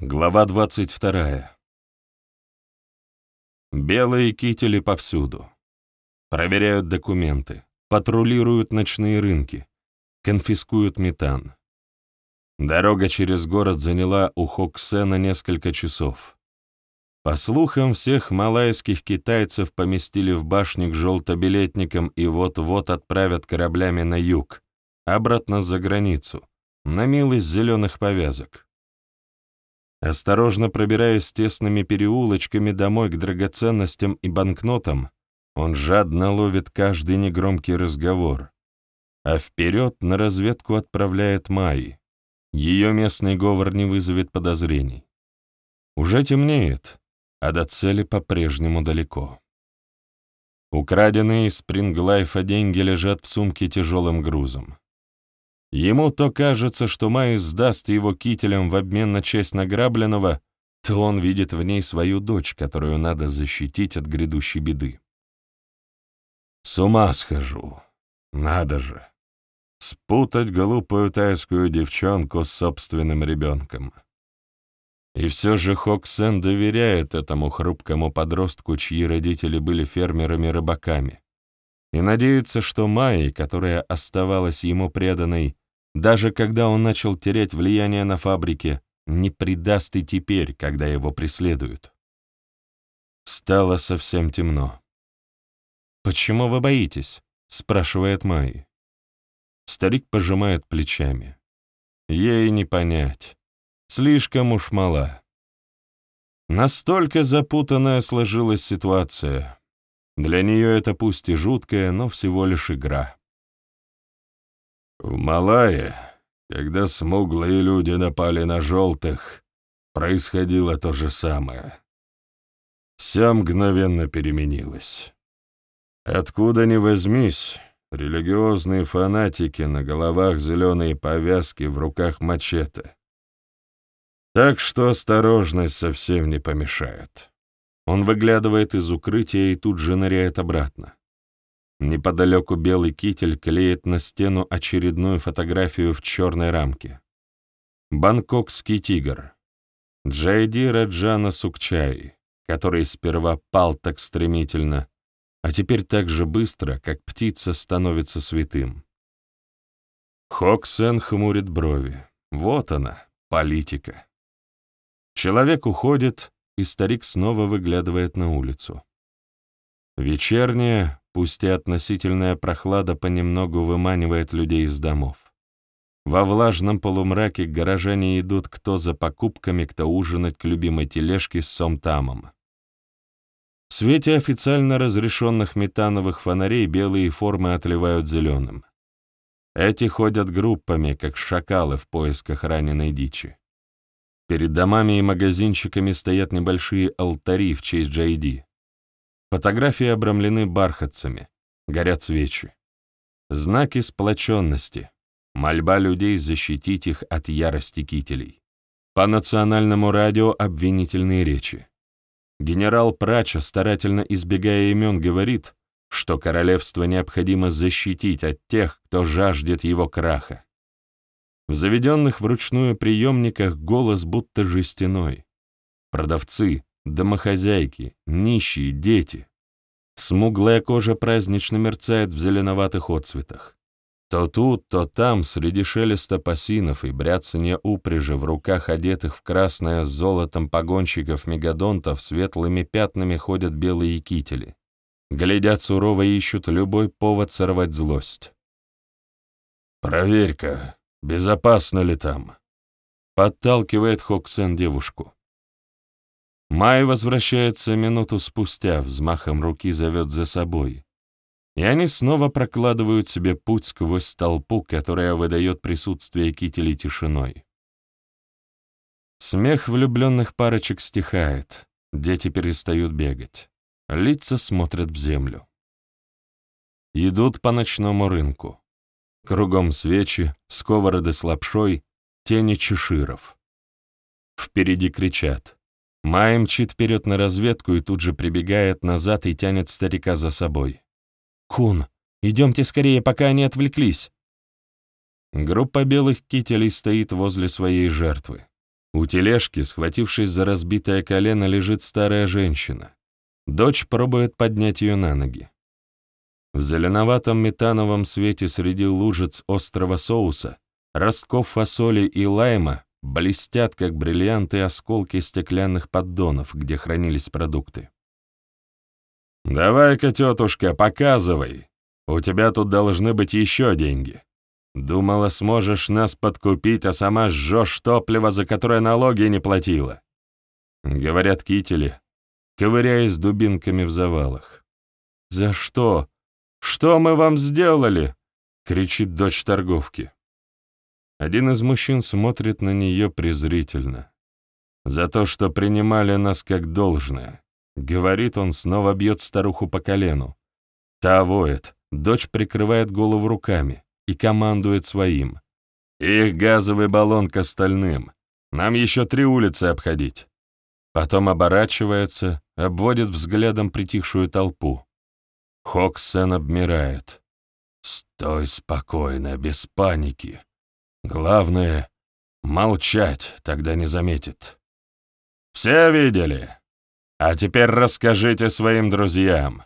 Глава двадцать вторая. Белые кители повсюду. Проверяют документы, патрулируют ночные рынки, конфискуют метан. Дорога через город заняла у Хоксена несколько часов. По слухам, всех малайских китайцев поместили в башню к желтобилетникам и вот-вот отправят кораблями на юг, обратно за границу, на милость зеленых повязок. Осторожно пробираясь тесными переулочками домой к драгоценностям и банкнотам, он жадно ловит каждый негромкий разговор, а вперед на разведку отправляет Майи. Ее местный говор не вызовет подозрений. Уже темнеет, а до цели по-прежнему далеко. Украденные из Спринглайфа деньги лежат в сумке тяжелым грузом. Ему то кажется, что Майс сдаст его кителям в обмен на честь награбленного, то он видит в ней свою дочь, которую надо защитить от грядущей беды. С ума схожу. Надо же. Спутать глупую тайскую девчонку с собственным ребенком. И все же Хоксен доверяет этому хрупкому подростку, чьи родители были фермерами-рыбаками, и надеется, что Майи, которая оставалась ему преданной, даже когда он начал терять влияние на фабрике, не предаст и теперь, когда его преследуют. Стало совсем темно. «Почему вы боитесь?» — спрашивает Майи. Старик пожимает плечами. Ей не понять. Слишком уж мала. Настолько запутанная сложилась ситуация. Для нее это пусть и жуткая, но всего лишь игра. В Малайе, когда смуглые люди напали на желтых, происходило то же самое. Все мгновенно переменилось. Откуда ни возьмись, религиозные фанатики на головах зеленые повязки, в руках мачете. Так что осторожность совсем не помешает. Он выглядывает из укрытия и тут же ныряет обратно. Неподалеку белый китель клеит на стену очередную фотографию в черной рамке. Бангкокский тигр. Джайди Раджана Сукчай, который сперва пал так стремительно, а теперь так же быстро, как птица становится святым. Хоксен хмурит брови. Вот она, политика. Человек уходит, и старик снова выглядывает на улицу. Вечерняя, пусть и относительная прохлада понемногу выманивает людей из домов. Во влажном полумраке горожане идут кто за покупками, кто ужинать к любимой тележке с сомтамом. В свете официально разрешенных метановых фонарей белые формы отливают зеленым. Эти ходят группами, как шакалы в поисках раненой дичи. Перед домами и магазинчиками стоят небольшие алтари в честь Джейди. Фотографии обрамлены бархатцами, горят свечи. Знаки сплоченности, мольба людей защитить их от ярости кителей. По национальному радио обвинительные речи. Генерал Прача, старательно избегая имен, говорит, что королевство необходимо защитить от тех, кто жаждет его краха. В заведенных вручную приемниках голос будто жестяной. Продавцы, Домохозяйки, нищие, дети. Смуглая кожа празднично мерцает в зеленоватых отцветах. То тут, то там, среди шелеста пасинов и бряцания упряжи в руках одетых в красное с золотом погонщиков мегадонтов светлыми пятнами ходят белые кители. Глядят сурово и ищут любой повод сорвать злость. «Проверь-ка, безопасно ли там?» Подталкивает Хоксен девушку. Май возвращается минуту спустя, взмахом руки зовет за собой. И они снова прокладывают себе путь сквозь толпу, которая выдает присутствие кителей тишиной. Смех влюбленных парочек стихает, дети перестают бегать, лица смотрят в землю. Идут по ночному рынку. Кругом свечи, сковороды с лапшой, тени чеширов. Впереди кричат Май мчит вперед на разведку и тут же прибегает назад и тянет старика за собой. «Кун, идемте скорее, пока они отвлеклись!» Группа белых кителей стоит возле своей жертвы. У тележки, схватившись за разбитое колено, лежит старая женщина. Дочь пробует поднять ее на ноги. В зеленоватом метановом свете среди лужиц острого соуса, ростков фасоли и лайма блестят, как бриллианты, осколки стеклянных поддонов, где хранились продукты. «Давай-ка, тетушка, показывай. У тебя тут должны быть еще деньги. Думала, сможешь нас подкупить, а сама жжешь топливо, за которое налоги не платила. Говорят кители, ковыряясь дубинками в завалах. «За что? Что мы вам сделали?» — кричит дочь торговки. Один из мужчин смотрит на нее презрительно. «За то, что принимали нас как должное», — говорит он, снова бьет старуху по колену. Та воет, дочь прикрывает голову руками и командует своим. «Их газовый баллон к остальным. Нам еще три улицы обходить». Потом оборачивается, обводит взглядом притихшую толпу. Хоксен обмирает. «Стой спокойно, без паники. Главное — молчать, тогда не заметит». «Все видели? А теперь расскажите своим друзьям.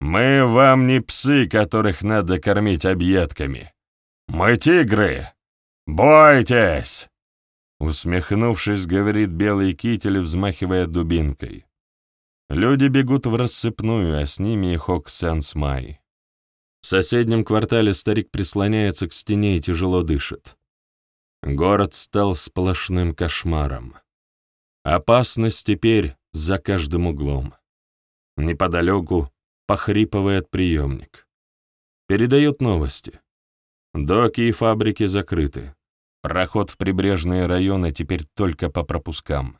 Мы вам не псы, которых надо кормить объедками. Мы тигры. Бойтесь!» Усмехнувшись, говорит белый китель, взмахивая дубинкой. Люди бегут в рассыпную, а с ними и Хок Сенс Май. В соседнем квартале старик прислоняется к стене и тяжело дышит. Город стал сплошным кошмаром. Опасность теперь за каждым углом. Неподалеку похрипывает приемник. Передает новости. Доки и фабрики закрыты. Проход в прибрежные районы теперь только по пропускам.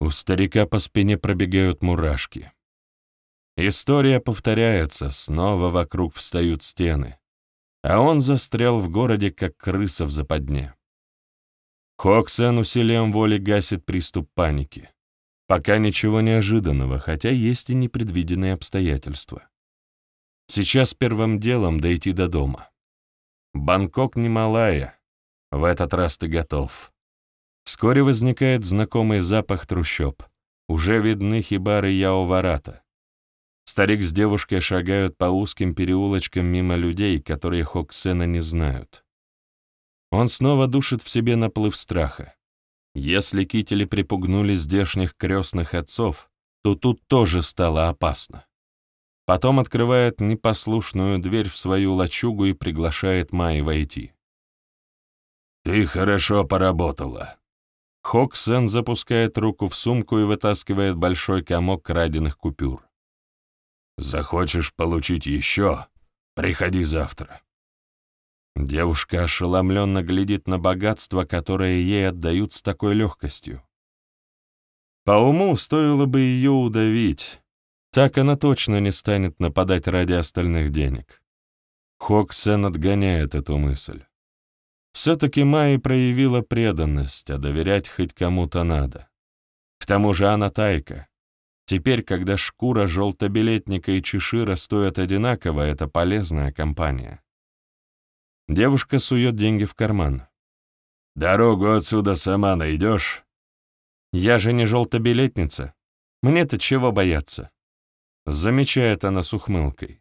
У старика по спине пробегают мурашки. История повторяется, снова вокруг встают стены, а он застрял в городе, как крыса в западне. Хоксен усилием воли гасит приступ паники. Пока ничего неожиданного, хотя есть и непредвиденные обстоятельства. Сейчас первым делом дойти до дома. Бангкок немалая. В этот раз ты готов. Вскоре возникает знакомый запах трущоб. Уже видны хибары Яоварата. Старик с девушкой шагают по узким переулочкам мимо людей, которые Хоксена не знают. Он снова душит в себе наплыв страха. Если кители припугнули здешних крестных отцов, то тут тоже стало опасно. Потом открывает непослушную дверь в свою лачугу и приглашает Майи войти. «Ты хорошо поработала». Хоксен запускает руку в сумку и вытаскивает большой комок краденных купюр. «Захочешь получить еще? Приходи завтра». Девушка ошеломленно глядит на богатство, которое ей отдают с такой легкостью. По уму стоило бы ее удавить. Так она точно не станет нападать ради остальных денег. Хоксен отгоняет эту мысль. Все-таки Майи проявила преданность, а доверять хоть кому-то надо. К тому же она тайка. Теперь, когда шкура желтобилетника и чешира стоят одинаково, это полезная компания. Девушка сует деньги в карман. «Дорогу отсюда сама найдешь?» «Я же не желтобилетница. Мне-то чего бояться?» Замечает она с ухмылкой.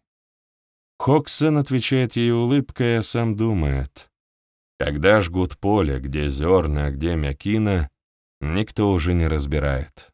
Хоксон отвечает ей улыбкой, а сам думает. Когда жгут поле, где зерна, а где мякина, никто уже не разбирает.